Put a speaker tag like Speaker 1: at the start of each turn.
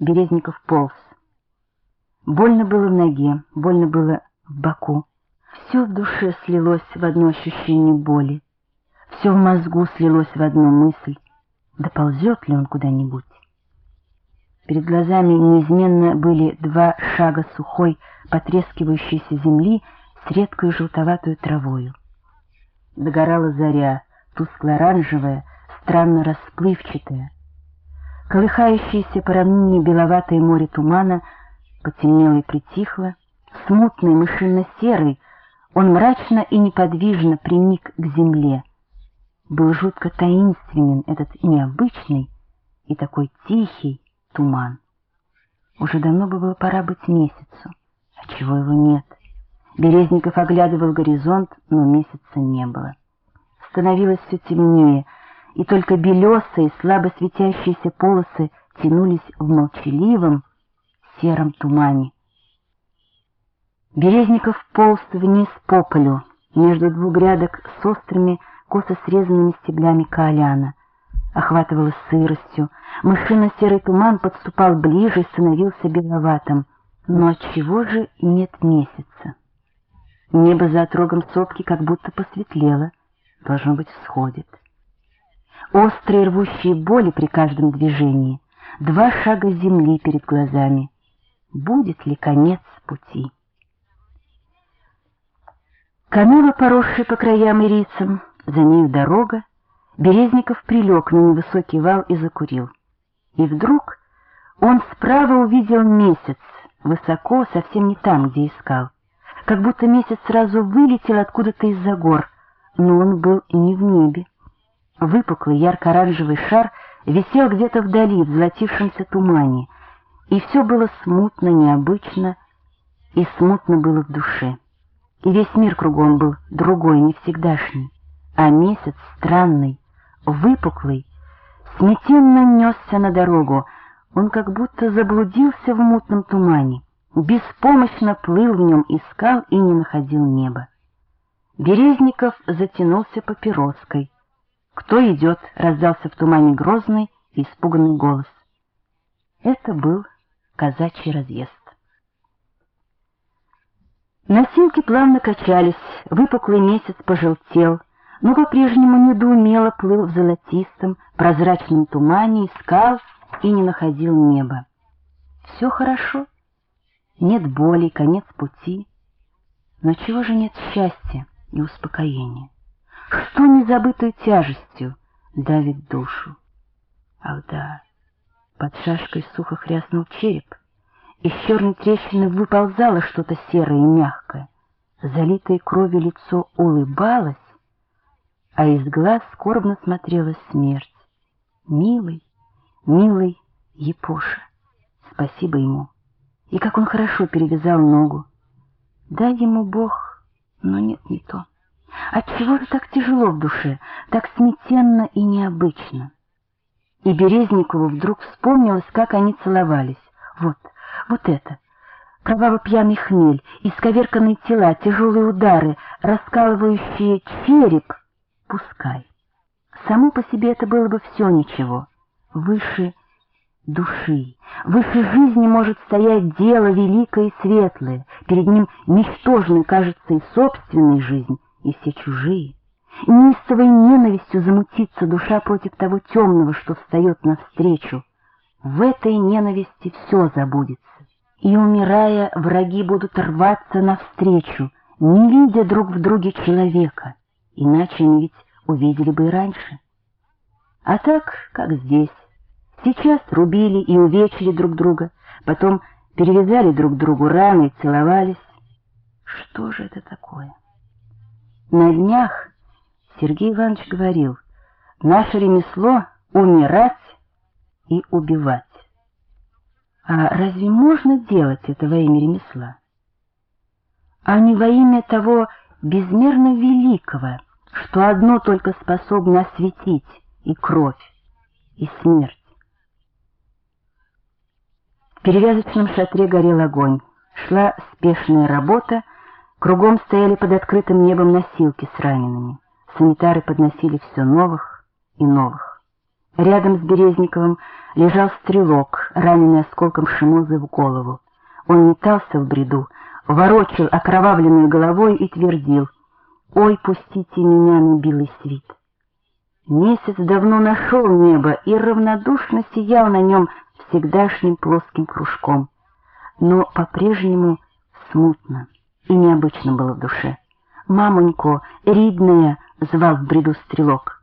Speaker 1: Березников полз. Больно было в ноге, больно было в боку. Все в душе слилось в одно ощущение боли. Все в мозгу слилось в одну мысль. Доползет ли он куда-нибудь? Перед глазами неизменно были два шага сухой, потрескивающейся земли с редкой желтоватой травою. Догорала заря, тускло-оранжевая, странно расплывчатая. Колыхающееся по равнине беловатое море тумана потемнело и притихло, смутный, мышинно-серый, он мрачно и неподвижно приник к земле. Был жутко таинственен этот необычный и такой тихий туман. Уже давно бы было пора быть месяцу, а чего его нет. Березников оглядывал горизонт, но месяца не было. Становилось все темнее, и только белесые, слабо светящиеся полосы тянулись в молчаливом сером тумане. Березников полз вниз по полю, между двух грядок с острыми, косо срезанными стеблями кааляна. Охватывало сыростью, мышино-серый туман подступал ближе и становился беловатым. Но отчего же нет месяца? Небо за отрогом сопки как будто посветлело, должно быть, всходит. Острые рвущие боли при каждом движении, два шага земли перед глазами. Будет ли конец пути? Канава, поросшая по краям ирицам, за нею дорога, Березников прилег на невысокий вал и закурил. И вдруг он справа увидел месяц, высоко, совсем не там, где искал. Как будто месяц сразу вылетел откуда-то из-за гор, но он был не в небе. Выпуклый ярко-оранжевый шар висел где-то вдали, в золотившемся тумане, и все было смутно, необычно, и смутно было в душе и весь мир кругом был другой, не всегдашний, а месяц странный, выпуклый, сметенно несся на дорогу, он как будто заблудился в мутном тумане, беспомощно плыл в нем, искал и не находил неба. Березников затянулся папироской. «Кто идет?» — раздался в тумане грозный и испуганный голос. Это был казачий разъезд. Носилки плавно качались, выпуклый месяц пожелтел, но по-прежнему недоумело плыл в золотистом, прозрачном тумане, искал и не находил неба. Все хорошо, нет боли, конец пути, но чего же нет счастья и успокоения? Что незабытой тяжестью давит душу? Ах да, под шашкой сухо хряснул череп — из черной трещины выползало что-то серое и мягкое. Залитое кровью лицо улыбалось, а из глаз скорбно смотрела смерть. Милый, милый Епоша, спасибо ему. И как он хорошо перевязал ногу. Дай ему Бог, но нет, не то. Отчего же так тяжело в душе, так сметенно и необычно? И Березникову вдруг вспомнилось, как они целовались. Вот, вот это. Кроваво-пьяный хмель, исковерканные тела, тяжелые удары, раскалывающие череп. Пускай. Само по себе это было бы все ничего. Выше души, выше жизни может стоять дело великое и светлое. Перед ним ничтожной кажется и собственная жизнь, и все чужие. Неистовой ненавистью замутится душа против того темного, что встает навстречу. В этой ненависти все забудется и, умирая, враги будут рваться навстречу, не видя друг в друге человека, иначе они ведь увидели бы и раньше. А так, как здесь, сейчас рубили и увечили друг друга, потом перевязали друг другу раны и целовались. Что же это такое? На днях Сергей Иванович говорил, наше ремесло — умирать и убивать. А разве можно делать это во имя ремесла? А не во имя того безмерно великого, что одно только способно осветить и кровь, и смерть. В перевязочном шатре горел огонь, шла спешная работа, кругом стояли под открытым небом носилки с ранеными. Санитары подносили все новых и новых. Рядом с Березниковым лежал стрелок, раненый осколком шимозы в голову. Он метался в бреду, ворочил окровавленной головой и твердил «Ой, пустите меня на белый свет!» Месяц давно нашел небо и равнодушно сиял на нем всегдашним плоским кружком, но по-прежнему смутно и необычно было в душе. «Мамонько, ридная!» — звал в бреду стрелок.